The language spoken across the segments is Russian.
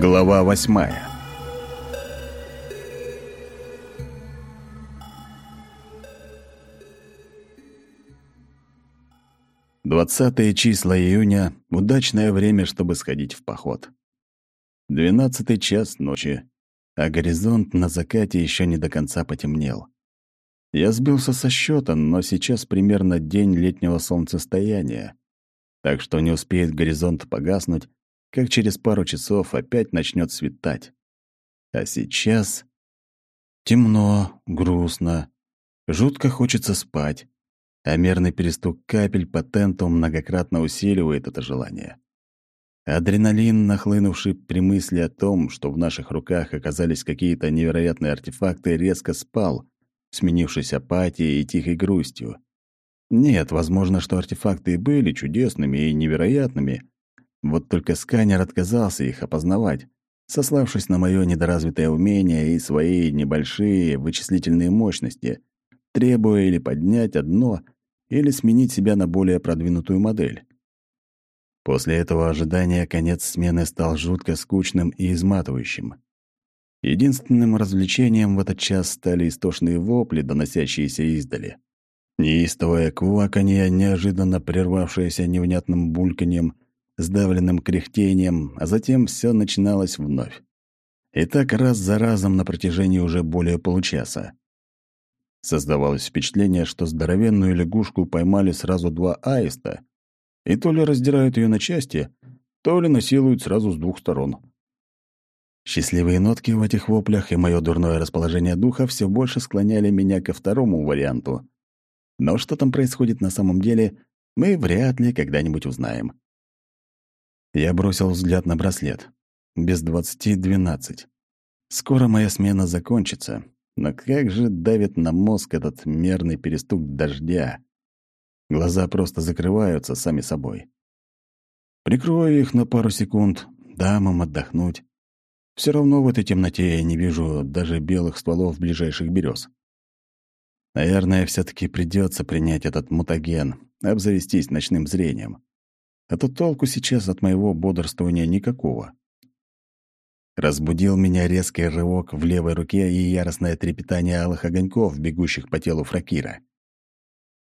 Глава восьмая Двадцатые числа июня — удачное время, чтобы сходить в поход. Двенадцатый час ночи, а горизонт на закате еще не до конца потемнел. Я сбился со счета, но сейчас примерно день летнего солнцестояния, так что не успеет горизонт погаснуть, как через пару часов опять начнет светать. А сейчас темно, грустно, жутко хочется спать, а мерный перестук капель по тенту многократно усиливает это желание. Адреналин, нахлынувший при мысли о том, что в наших руках оказались какие-то невероятные артефакты, резко спал, сменившись апатией и тихой грустью. Нет, возможно, что артефакты и были чудесными и невероятными, вот только сканер отказался их опознавать, сославшись на мое недоразвитое умение и свои небольшие вычислительные мощности, требуя или поднять одно, или сменить себя на более продвинутую модель. После этого ожидания конец смены стал жутко скучным и изматывающим. Единственным развлечением в этот час стали истошные вопли, доносящиеся издали. Неистовое кваканье, неожиданно прервавшееся невнятным бульканьем, сдавленным кряхтением, а затем все начиналось вновь. И так раз за разом на протяжении уже более получаса. Создавалось впечатление, что здоровенную лягушку поймали сразу два аиста, и то ли раздирают ее на части, то ли насилуют сразу с двух сторон. Счастливые нотки в этих воплях и мое дурное расположение духа все больше склоняли меня ко второму варианту. Но что там происходит на самом деле, мы вряд ли когда-нибудь узнаем. Я бросил взгляд на браслет. Без двадцати двенадцать. Скоро моя смена закончится. Но как же давит на мозг этот мерный перестук дождя. Глаза просто закрываются сами собой. Прикрою их на пару секунд, дам им отдохнуть. Все равно в этой темноте я не вижу даже белых стволов ближайших берез. Наверное, все таки придется принять этот мутаген, обзавестись ночным зрением а то толку сейчас от моего бодрствования никакого. Разбудил меня резкий рывок в левой руке и яростное трепетание алых огоньков, бегущих по телу фракира.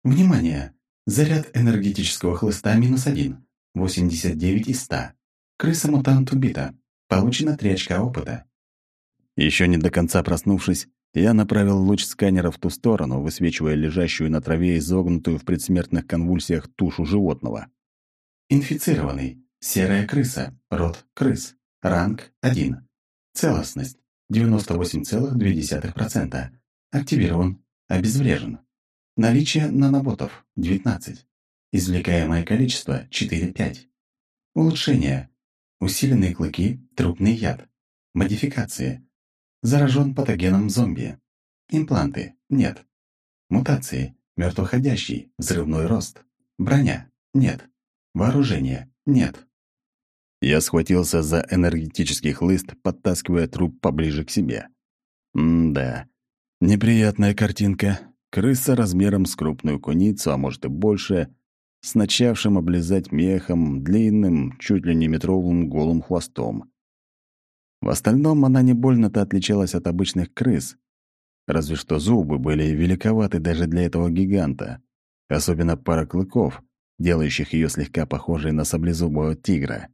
«Внимание! Заряд энергетического хлыста минус один. 89 из 100. Крыса-мутант убита. Получено 3 очка опыта». Еще не до конца проснувшись, я направил луч сканера в ту сторону, высвечивая лежащую на траве изогнутую в предсмертных конвульсиях тушу животного. Инфицированный. Серая крыса. Род крыс. Ранг 1. Целостность 98,2%. Активирован. Обезврежен. Наличие наноботов 19. Извлекаемое количество 4-5. Улучшение. Усиленные клыки, трупный яд. Модификации. Заражен патогеном зомби. Импланты. Нет. Мутации. Мертвоходящий. Взрывной рост. Броня. Нет. Вооружение нет. Я схватился за энергетический хлыст, подтаскивая труп поближе к себе. М-да. Неприятная картинка. Крыса размером с крупную куницу, а может и больше, с начавшим облизать мехом, длинным, чуть ли не метровым голым хвостом. В остальном она не больно-то отличалась от обычных крыс, разве что зубы были великоваты даже для этого гиганта, особенно пара клыков, делающих ее слегка похожей на саблезубого тигра.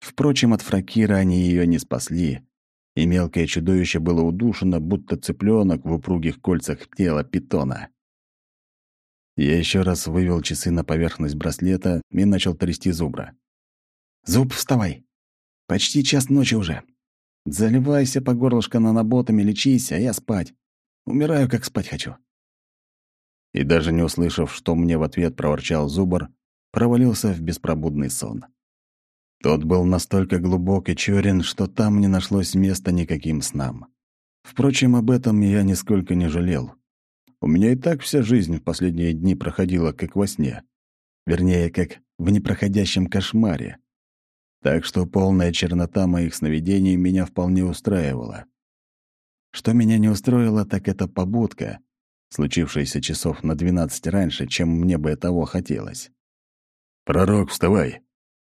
Впрочем, от фракира они ее не спасли, и мелкое чудовище было удушено, будто цыпленок в упругих кольцах тела питона. Я еще раз вывел часы на поверхность браслета и начал трясти зубра. «Зуб, вставай! Почти час ночи уже. Заливайся по горлышко наноботами, лечись, а я спать. Умираю, как спать хочу» и, даже не услышав, что мне в ответ проворчал зубр, провалился в беспробудный сон. Тот был настолько глубок и черен, что там не нашлось места никаким снам. Впрочем, об этом я нисколько не жалел. У меня и так вся жизнь в последние дни проходила как во сне. Вернее, как в непроходящем кошмаре. Так что полная чернота моих сновидений меня вполне устраивала. Что меня не устроило, так это побудка, случившееся часов на двенадцать раньше, чем мне бы того хотелось. «Пророк, вставай!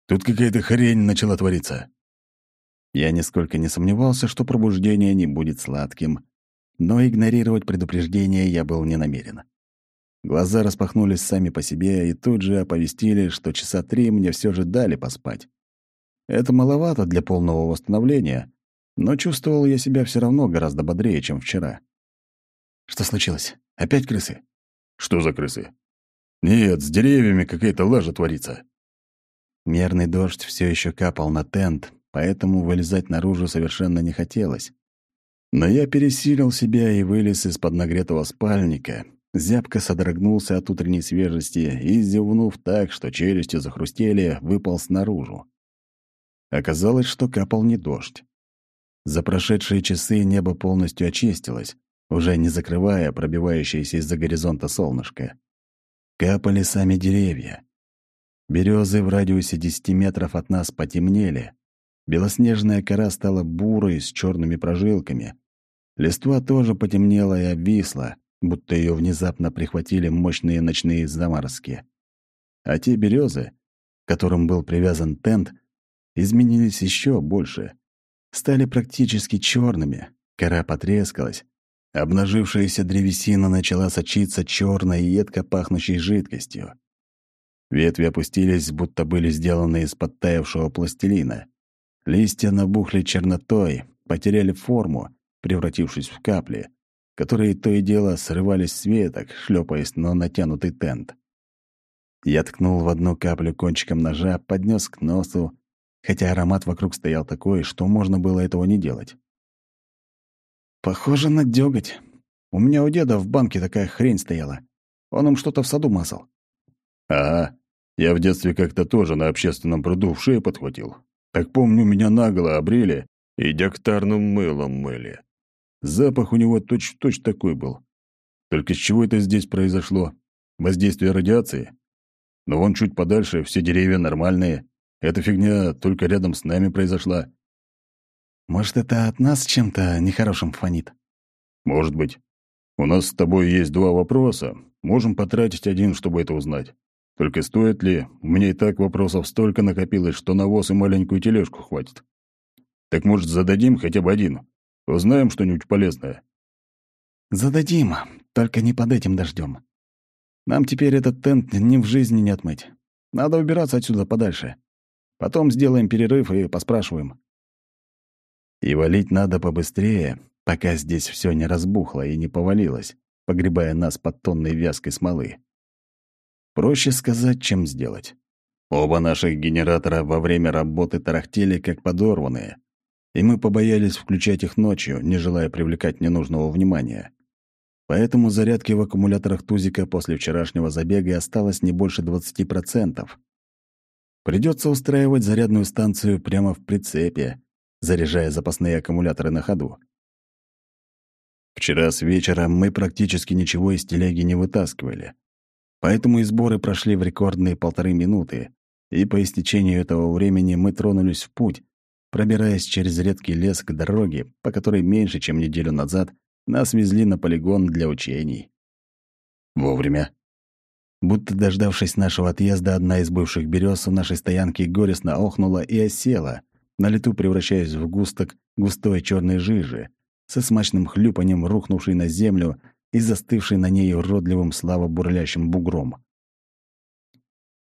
Тут какая-то хрень начала твориться!» Я нисколько не сомневался, что пробуждение не будет сладким, но игнорировать предупреждение я был не намерен. Глаза распахнулись сами по себе и тут же оповестили, что часа три мне все же дали поспать. Это маловато для полного восстановления, но чувствовал я себя все равно гораздо бодрее, чем вчера. «Что случилось? Опять крысы?» «Что за крысы?» «Нет, с деревьями какая-то лажа творится». Мерный дождь все еще капал на тент, поэтому вылезать наружу совершенно не хотелось. Но я пересилил себя и вылез из-под нагретого спальника, зябко содрогнулся от утренней свежести и, зевнув так, что челюсти захрустели, выпал снаружи. Оказалось, что капал не дождь. За прошедшие часы небо полностью очистилось, уже не закрывая пробивающееся из-за горизонта солнышко. Капали сами деревья. Березы в радиусе 10 метров от нас потемнели, Белоснежная кора стала бурой с черными прожилками. Листва тоже потемнела и обвисла, будто ее внезапно прихватили мощные ночные заморозки. А те березы, к которым был привязан тент, изменились еще больше. Стали практически черными, кора потрескалась, обнажившаяся древесина начала сочиться черной и едко пахнущей жидкостью. Ветви опустились, будто были сделаны из подтаявшего пластилина. Листья набухли чернотой, потеряли форму, превратившись в капли, которые то и дело срывались с веток, шлепаясь на натянутый тент. Я ткнул в одну каплю кончиком ножа, поднес к носу, хотя аромат вокруг стоял такой, что можно было этого не делать. «Похоже на дёготь. У меня у деда в банке такая хрень стояла. Он им что-то в саду мазал». «Ага. Я в детстве как-то тоже на общественном пруду в шею подхватил. Так помню, меня наголо обрели и дегтярным мылом мыли. Запах у него точь-в-точь -точь такой был. Только с чего это здесь произошло? Воздействие радиации? Но вон чуть подальше все деревья нормальные. Эта фигня только рядом с нами произошла. Может, это от нас чем-то нехорошим фонит? Может быть. У нас с тобой есть два вопроса. Можем потратить один, чтобы это узнать. Только стоит ли? У меня и так вопросов столько накопилось, что на воз и маленькую тележку хватит. Так, может, зададим хотя бы один? Узнаем что-нибудь полезное. Зададим, только не под этим дождем. Нам теперь этот тент ни в жизни не отмыть. Надо убираться отсюда подальше. Потом сделаем перерыв и поспрашиваем. И валить надо побыстрее, пока здесь все не разбухло и не повалилось, погребая нас под тонной вязкой смолы. Проще сказать, чем сделать. Оба наших генератора во время работы тарахтели, как подорванные, и мы побоялись включать их ночью, не желая привлекать ненужного внимания. Поэтому зарядки в аккумуляторах Тузика после вчерашнего забега осталось не больше 20%. Придется устраивать зарядную станцию прямо в прицепе, заряжая запасные аккумуляторы на ходу. Вчера с вечера мы практически ничего из телеги не вытаскивали. Поэтому и сборы прошли в рекордные полторы минуты, и по истечению этого времени мы тронулись в путь, пробираясь через редкий лес к дороге, по которой меньше, чем неделю назад нас везли на полигон для учений. Вовремя. Будто дождавшись нашего отъезда, одна из бывших берез у нашей стоянки горестно охнула и осела, на лету превращаясь в густок густой черной жижи, со смачным хлюпанием рухнувшей на землю и застывший на ней уродливым славо-бурлящим бугром.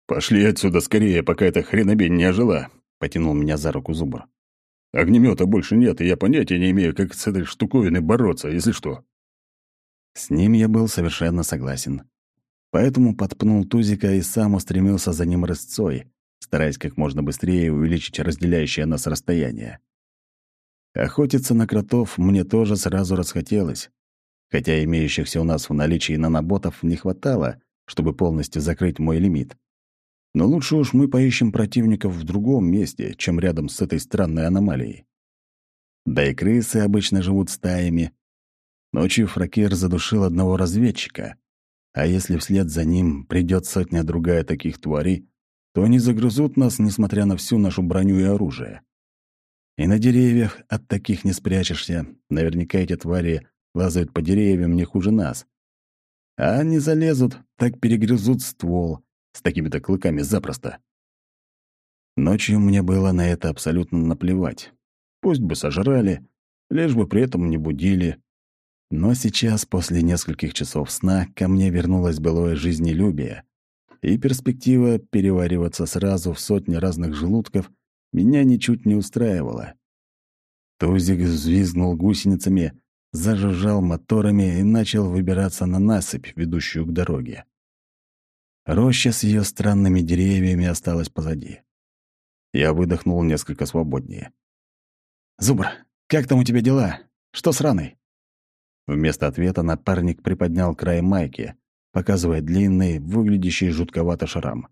«Пошли отсюда скорее, пока эта хренобень не ожила», — потянул меня за руку зубр. «Огнемета больше нет, и я понятия не имею, как с этой штуковиной бороться, если что». С ним я был совершенно согласен. Поэтому подпнул Тузика и сам устремился за ним рысцой, стараясь как можно быстрее увеличить разделяющее нас расстояние. Охотиться на кротов мне тоже сразу расхотелось, хотя имеющихся у нас в наличии наноботов не хватало, чтобы полностью закрыть мой лимит. Но лучше уж мы поищем противников в другом месте, чем рядом с этой странной аномалией. Да и крысы обычно живут стаями. Ночью Фракер задушил одного разведчика, а если вслед за ним придет сотня-другая таких тварей, то они загрызут нас, несмотря на всю нашу броню и оружие. И на деревьях от таких не спрячешься. Наверняка эти твари лазают по деревьям не хуже нас. А они залезут, так перегрызут ствол с такими-то клыками запросто. Ночью мне было на это абсолютно наплевать. Пусть бы сожрали, лишь бы при этом не будили. Но сейчас, после нескольких часов сна, ко мне вернулось былое жизнелюбие, и перспектива перевариваться сразу в сотни разных желудков меня ничуть не устраивала. Тузик взвизгнул гусеницами, зажужжал моторами и начал выбираться на насыпь, ведущую к дороге. Роща с ее странными деревьями осталась позади. Я выдохнул несколько свободнее. «Зубр, как там у тебя дела? Что с раной?» Вместо ответа напарник приподнял край майки, показывая длинный, выглядящий жутковато шрам.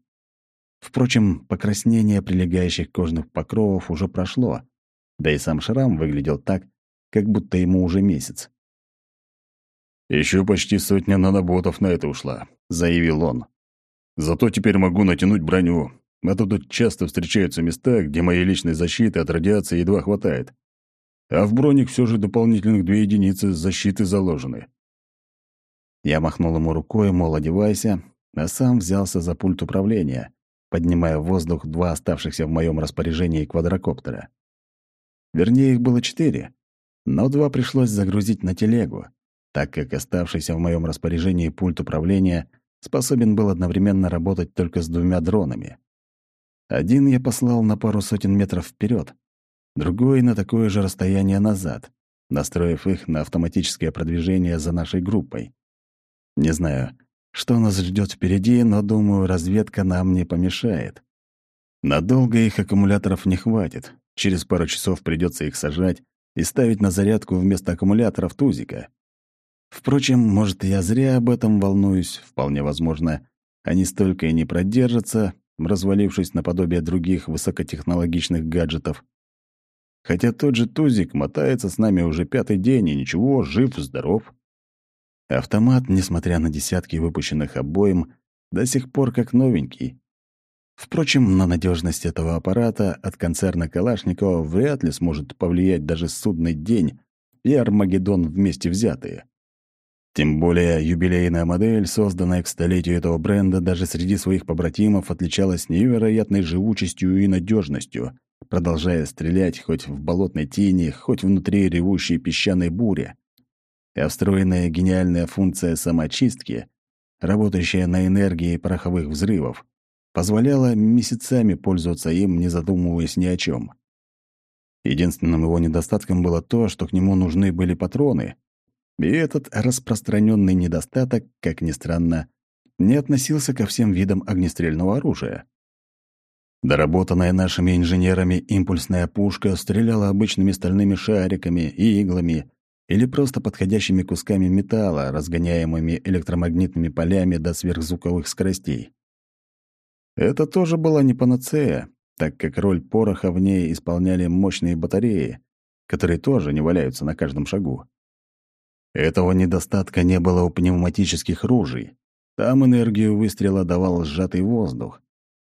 Впрочем, покраснение прилегающих кожных покровов уже прошло, да и сам шрам выглядел так, как будто ему уже месяц. Еще почти сотня наноботов на это ушла», — заявил он. «Зато теперь могу натянуть броню, а то тут часто встречаются места, где моей личной защиты от радиации едва хватает. А в броник все же дополнительных две единицы защиты заложены. Я махнул ему рукой, мол, одевайся, а сам взялся за пульт управления, поднимая в воздух два оставшихся в моем распоряжении квадрокоптера. Вернее, их было четыре, но два пришлось загрузить на телегу, так как оставшийся в моем распоряжении пульт управления способен был одновременно работать только с двумя дронами. Один я послал на пару сотен метров вперед, другой — на такое же расстояние назад, настроив их на автоматическое продвижение за нашей группой. Не знаю, что нас ждет впереди, но, думаю, разведка нам не помешает. Надолго их аккумуляторов не хватит. Через пару часов придется их сажать и ставить на зарядку вместо аккумуляторов тузика. Впрочем, может, я зря об этом волнуюсь, вполне возможно, они столько и не продержатся, развалившись наподобие других высокотехнологичных гаджетов. Хотя тот же Тузик мотается с нами уже пятый день, и ничего, жив-здоров. Автомат, несмотря на десятки выпущенных обоим, до сих пор как новенький. Впрочем, на надежность этого аппарата от концерна Калашникова вряд ли сможет повлиять даже судный день и Армагеддон вместе взятые. Тем более юбилейная модель, созданная к столетию этого бренда, даже среди своих побратимов отличалась невероятной живучестью и надежностью, продолжая стрелять хоть в болотной тени, хоть внутри ревущей песчаной бури. А встроенная гениальная функция самочистки, работающая на энергии пороховых взрывов, позволяла месяцами пользоваться им, не задумываясь ни о чем. Единственным его недостатком было то, что к нему нужны были патроны, и этот распространенный недостаток, как ни странно, не относился ко всем видам огнестрельного оружия. Доработанная нашими инженерами импульсная пушка стреляла обычными стальными шариками, иглами или просто подходящими кусками металла, разгоняемыми электромагнитными полями до сверхзвуковых скоростей. Это тоже была не панацея, так как роль пороха в ней исполняли мощные батареи, которые тоже не валяются на каждом шагу. Этого недостатка не было у пневматических ружей. Там энергию выстрела давал сжатый воздух,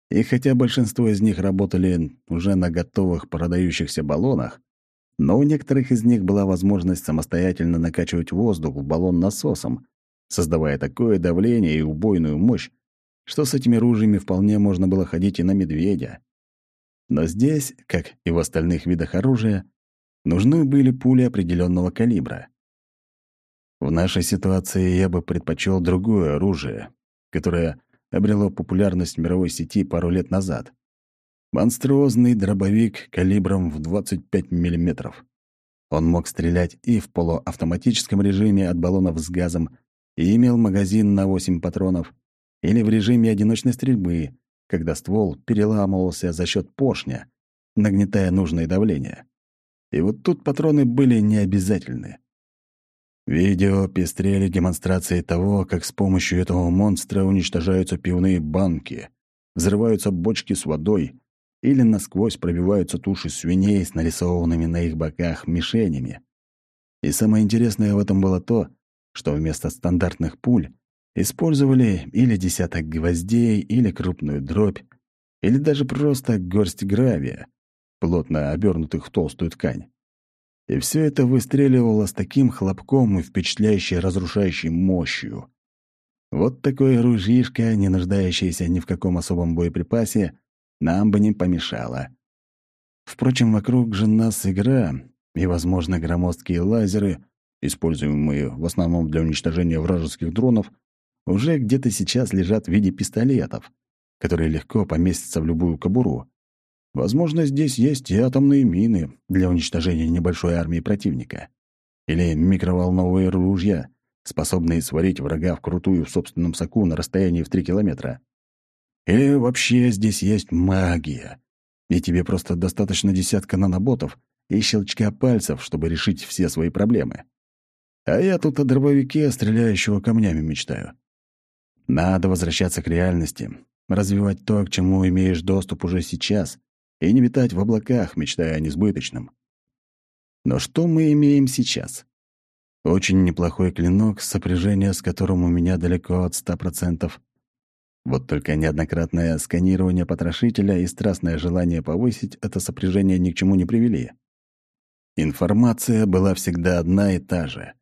и хотя большинство из них работали уже на готовых продающихся баллонах, но у некоторых из них была возможность самостоятельно накачивать воздух в баллон насосом, создавая такое давление и убойную мощь, что с этими ружьями вполне можно было ходить и на медведя. Но здесь, как и в остальных видах оружия, нужны были пули определенного калибра. В нашей ситуации я бы предпочел другое оружие, которое обрело популярность в мировой сети пару лет назад. Монструозный дробовик калибром в 25 мм. Он мог стрелять и в полуавтоматическом режиме от баллонов с газом, и имел магазин на 8 патронов, или в режиме одиночной стрельбы, когда ствол переламывался за счет поршня, нагнетая нужное давление. И вот тут патроны были необязательны. Видео пестрели демонстрацией того, как с помощью этого монстра уничтожаются пивные банки, взрываются бочки с водой или насквозь пробиваются туши свиней с нарисованными на их боках мишенями. И самое интересное в этом было то, что вместо стандартных пуль использовали или десяток гвоздей, или крупную дробь, или даже просто горсть гравия, плотно обернутых в толстую ткань. И все это выстреливало с таким хлопком и впечатляющей разрушающей мощью. Вот такое ружьишко, не нуждающееся ни в каком особом боеприпасе, нам бы не помешало. Впрочем, вокруг же нас игра, и, возможно, громоздкие лазеры, используемые в основном для уничтожения вражеских дронов, уже где-то сейчас лежат в виде пистолетов, которые легко поместятся в любую кобуру. Возможно, здесь есть и атомные мины для уничтожения небольшой армии противника. Или микроволновые ружья, способные сварить врага вкрутую в собственном соку на расстоянии в три километра. Или вообще здесь есть магия, и тебе просто достаточно десятка наноботов и щелчка пальцев, чтобы решить все свои проблемы. А я тут о дробовике, стреляющего камнями, мечтаю. Надо возвращаться к реальности, развивать то, к чему имеешь доступ уже сейчас, и не витать в облаках, мечтая о несбыточном. Но что мы имеем сейчас? Очень неплохой клинок, сопряжение с которым у меня далеко от ста процентов. Вот только неоднократное сканирование потрошителя и страстное желание повысить это сопряжение ни к чему не привели. Информация была всегда одна и та же.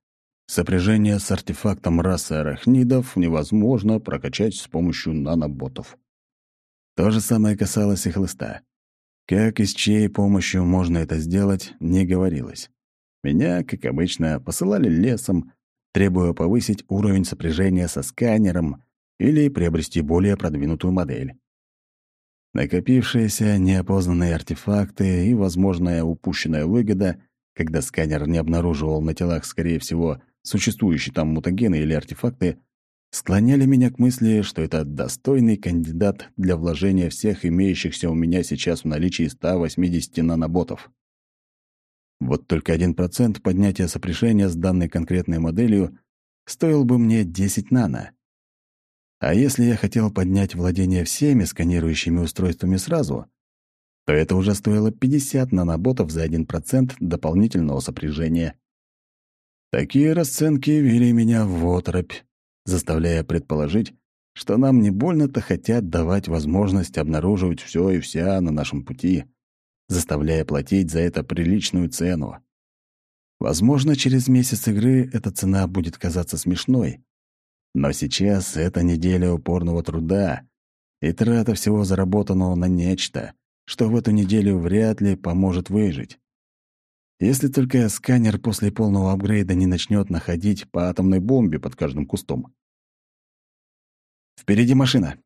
Сопряжение с артефактом расы арахнидов невозможно прокачать с помощью наноботов. То же самое касалось и хлыста. Как и с чьей помощью можно это сделать, не говорилось. Меня, как обычно, посылали лесом, требуя повысить уровень сопряжения со сканером или приобрести более продвинутую модель. Накопившиеся неопознанные артефакты и возможная упущенная выгода, когда сканер не обнаруживал на телах, скорее всего, существующие там мутагены или артефакты, склоняли меня к мысли, что это достойный кандидат для вложения всех имеющихся у меня сейчас в наличии 180 наноботов. Вот только 1% поднятия сопряжения с данной конкретной моделью стоил бы мне 10 нано. А если я хотел поднять владение всеми сканирующими устройствами сразу, то это уже стоило 50 наноботов за 1% дополнительного сопряжения. Такие расценки вели меня в оторопь, заставляя предположить, что нам не больно-то хотят давать возможность обнаруживать все и вся на нашем пути, заставляя платить за это приличную цену. Возможно, через месяц игры эта цена будет казаться смешной, но сейчас это неделя упорного труда и трата всего заработанного на нечто, что в эту неделю вряд ли поможет выжить. Если только сканер после полного апгрейда не начнет находить по атомной бомбе под каждым кустом. «Впереди машина!»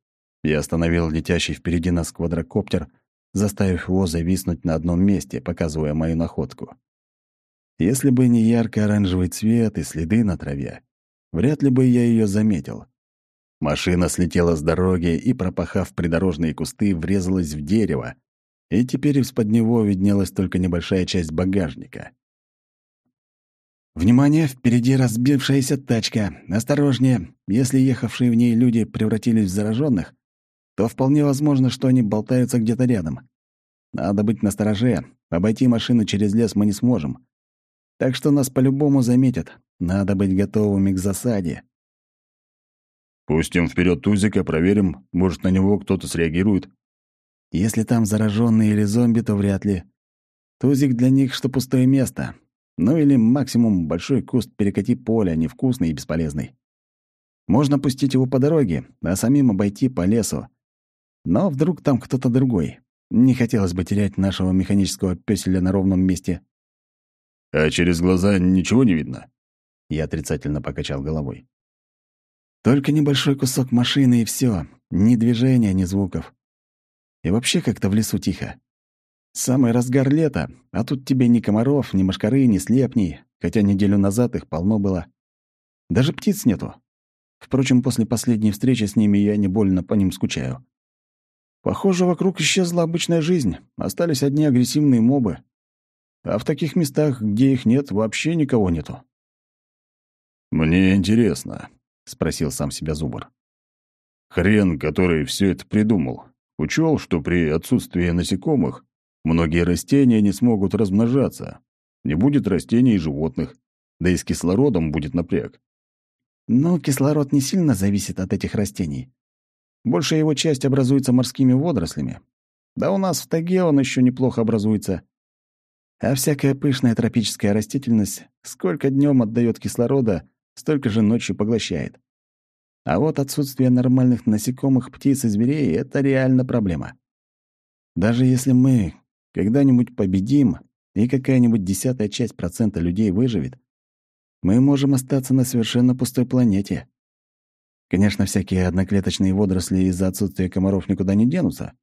Я остановил летящий впереди нас квадрокоптер, заставив его зависнуть на одном месте, показывая мою находку. Если бы не ярко-оранжевый цвет и следы на траве, вряд ли бы я ее заметил. Машина слетела с дороги и, пропахав придорожные кусты, врезалась в дерево, и теперь из-под него виднелась только небольшая часть багажника. «Внимание! Впереди разбившаяся тачка! Осторожнее! Если ехавшие в ней люди превратились в зараженных, то вполне возможно, что они болтаются где-то рядом. Надо быть настороже, обойти машину через лес мы не сможем. Так что нас по-любому заметят. Надо быть готовыми к засаде». «Пустим вперед Тузика, проверим, может, на него кто-то среагирует», если там зараженные или зомби, то вряд ли. Тузик для них, что пустое место. Ну или максимум большой куст перекати поля, невкусный и бесполезный. Можно пустить его по дороге, а самим обойти по лесу. Но вдруг там кто-то другой. Не хотелось бы терять нашего механического пёселя на ровном месте. «А через глаза ничего не видно?» Я отрицательно покачал головой. «Только небольшой кусок машины и все. Ни движения, ни звуков. И вообще как-то в лесу тихо. Самый разгар лета, а тут тебе ни комаров, ни мошкары, ни слепней, хотя неделю назад их полно было. Даже птиц нету. Впрочем, после последней встречи с ними я не больно по ним скучаю. Похоже, вокруг исчезла обычная жизнь, остались одни агрессивные мобы. А в таких местах, где их нет, вообще никого нету. «Мне интересно», — спросил сам себя Зубр. «Хрен, который все это придумал, Учел, что при отсутствии насекомых многие растения не смогут размножаться. Не будет растений и животных, да и с кислородом будет напряг. Но кислород не сильно зависит от этих растений. Большая его часть образуется морскими водорослями. Да у нас в тайге он еще неплохо образуется. А всякая пышная тропическая растительность сколько днем отдает кислорода, столько же ночью поглощает. А вот отсутствие нормальных насекомых, птиц и зверей — это реально проблема. Даже если мы когда-нибудь победим, и какая-нибудь десятая часть процента людей выживет, мы можем остаться на совершенно пустой планете. Конечно, всякие одноклеточные водоросли из-за отсутствия комаров никуда не денутся,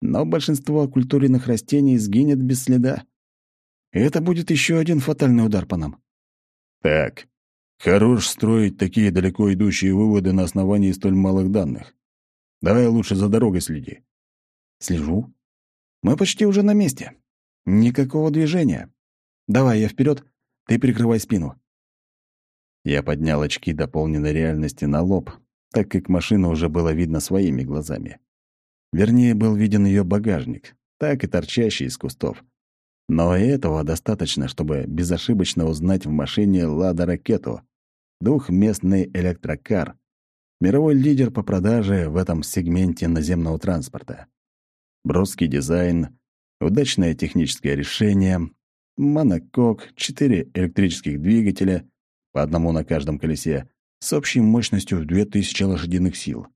но большинство оккультуренных растений сгинет без следа. И это будет еще один фатальный удар по нам. Так, хорош строить такие далеко идущие выводы на основании столь малых данных. Давай лучше за дорогой следи. Слежу. Мы почти уже на месте. Никакого движения. Давай я вперед, ты прикрывай спину. Я поднял очки дополненной реальности на лоб, так как машину уже было видно своими глазами. Вернее, был виден ее багажник, так и торчащий из кустов. Но и этого достаточно, чтобы безошибочно узнать в машине «Лада-ракету» — двухместный электрокар, мировой лидер по продаже в этом сегменте наземного транспорта. Броский дизайн, удачное техническое решение, монокок, четыре электрических двигателя, по одному на каждом колесе, с общей мощностью в 2000 лошадиных сил.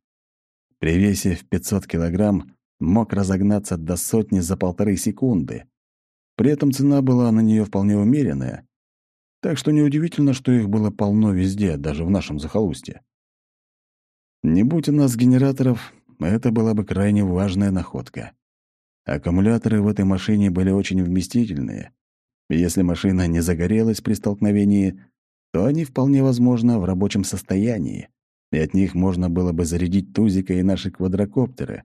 При весе в 500 килограмм мог разогнаться до сотни за полторы секунды. При этом цена была на нее вполне умеренная, так что неудивительно, что их было полно везде, даже в нашем захолустье. Не будь у нас генераторов, это была бы крайне важная находка. Аккумуляторы в этой машине были очень вместительные. Если машина не загорелась при столкновении, то они вполне возможно в рабочем состоянии, и от них можно было бы зарядить тузика и наши квадрокоптеры.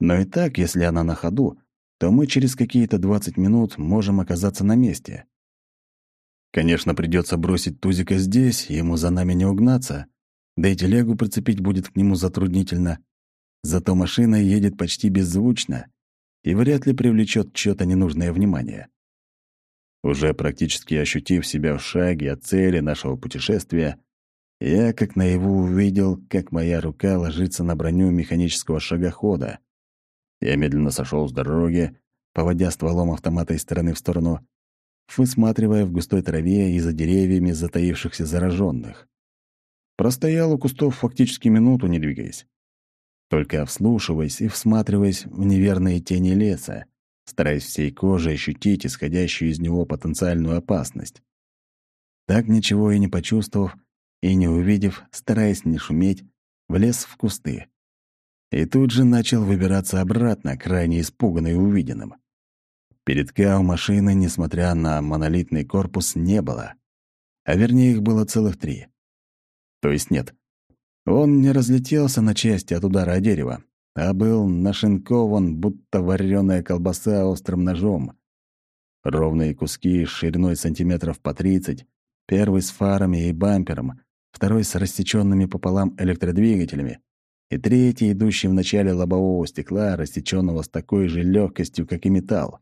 Но и так, если она на ходу, то мы через какие-то 20 минут можем оказаться на месте. Конечно, придется бросить тузика здесь, ему за нами не угнаться, да и телегу прицепить будет к нему затруднительно. Зато машина едет почти беззвучно, и вряд ли привлечет чьё-то ненужное внимание. Уже практически ощутив себя в шаге от цели нашего путешествия, я как наяву увидел, как моя рука ложится на броню механического шагохода. Я медленно сошел с дороги, поводя стволом автомата из стороны в сторону, высматривая в густой траве и за деревьями затаившихся зараженных. Простоял у кустов фактически минуту, не двигаясь только вслушиваясь и всматриваясь в неверные тени леса, стараясь всей кожей ощутить исходящую из него потенциальную опасность. Так ничего и не почувствовав и не увидев, стараясь не шуметь, влез в кусты. И тут же начал выбираться обратно, крайне испуганный увиденным. Передка у машины, несмотря на монолитный корпус, не было. А вернее, их было целых три. То есть нет, он не разлетелся на части от удара о дерево, а был нашинкован, будто вареная колбаса острым ножом. Ровные куски шириной сантиметров по тридцать, первый с фарами и бампером, второй с рассеченными пополам электродвигателями, и третий, идущий в начале лобового стекла, рассеченного с такой же легкостью, как и металл.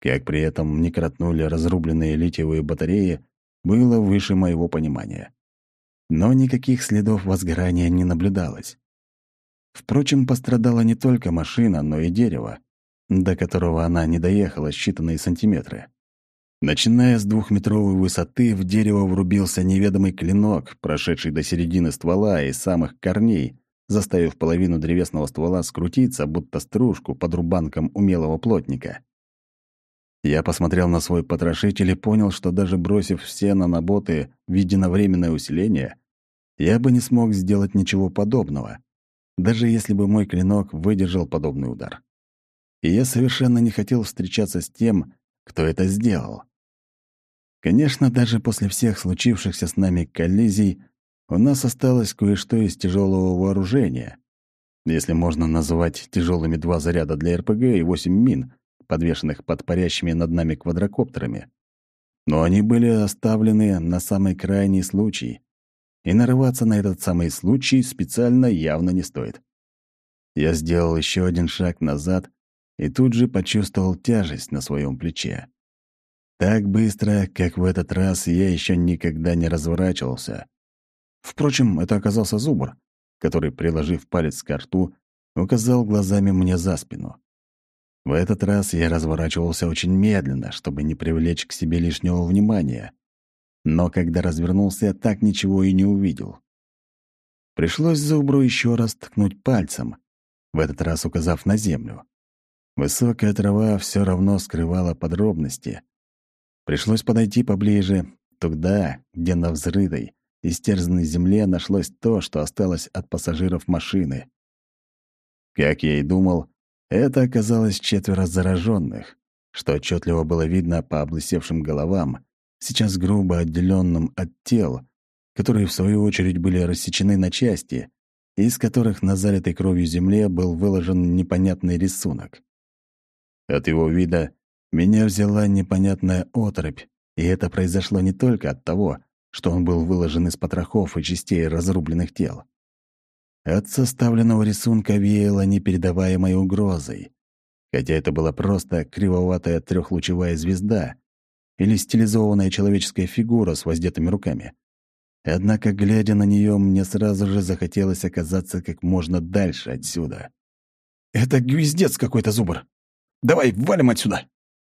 Как при этом не кротнули разрубленные литиевые батареи, было выше моего понимания но никаких следов возгорания не наблюдалось. Впрочем, пострадала не только машина, но и дерево, до которого она не доехала считанные сантиметры. Начиная с двухметровой высоты, в дерево врубился неведомый клинок, прошедший до середины ствола и самых корней, заставив половину древесного ствола скрутиться, будто стружку под рубанком умелого плотника. Я посмотрел на свой потрошитель и понял, что даже бросив все наноботы в единовременное усиление, я бы не смог сделать ничего подобного, даже если бы мой клинок выдержал подобный удар. И я совершенно не хотел встречаться с тем, кто это сделал. Конечно, даже после всех случившихся с нами коллизий у нас осталось кое-что из тяжелого вооружения, если можно называть тяжелыми два заряда для РПГ и восемь мин, подвешенных под парящими над нами квадрокоптерами. Но они были оставлены на самый крайний случай, и нарываться на этот самый случай специально явно не стоит. Я сделал еще один шаг назад и тут же почувствовал тяжесть на своем плече. Так быстро, как в этот раз, я еще никогда не разворачивался. Впрочем, это оказался зубр, который, приложив палец к рту, указал глазами мне за спину. В этот раз я разворачивался очень медленно, чтобы не привлечь к себе лишнего внимания но когда развернулся, так ничего и не увидел. Пришлось Зубру еще раз ткнуть пальцем, в этот раз указав на землю. Высокая трава все равно скрывала подробности. Пришлось подойти поближе, туда, где на взрытой, истерзанной земле нашлось то, что осталось от пассажиров машины. Как я и думал, это оказалось четверо зараженных, что отчетливо было видно по облысевшим головам, сейчас грубо отделенным от тел, которые, в свою очередь, были рассечены на части, из которых на залитой кровью земле был выложен непонятный рисунок. От его вида меня взяла непонятная оторопь, и это произошло не только от того, что он был выложен из потрохов и частей разрубленных тел. От составленного рисунка веяло непередаваемой угрозой, хотя это была просто кривоватая трехлучевая звезда или стилизованная человеческая фигура с воздетыми руками. Однако, глядя на нее, мне сразу же захотелось оказаться как можно дальше отсюда. «Это гвездец какой-то, Зубр! Давай, валим отсюда!»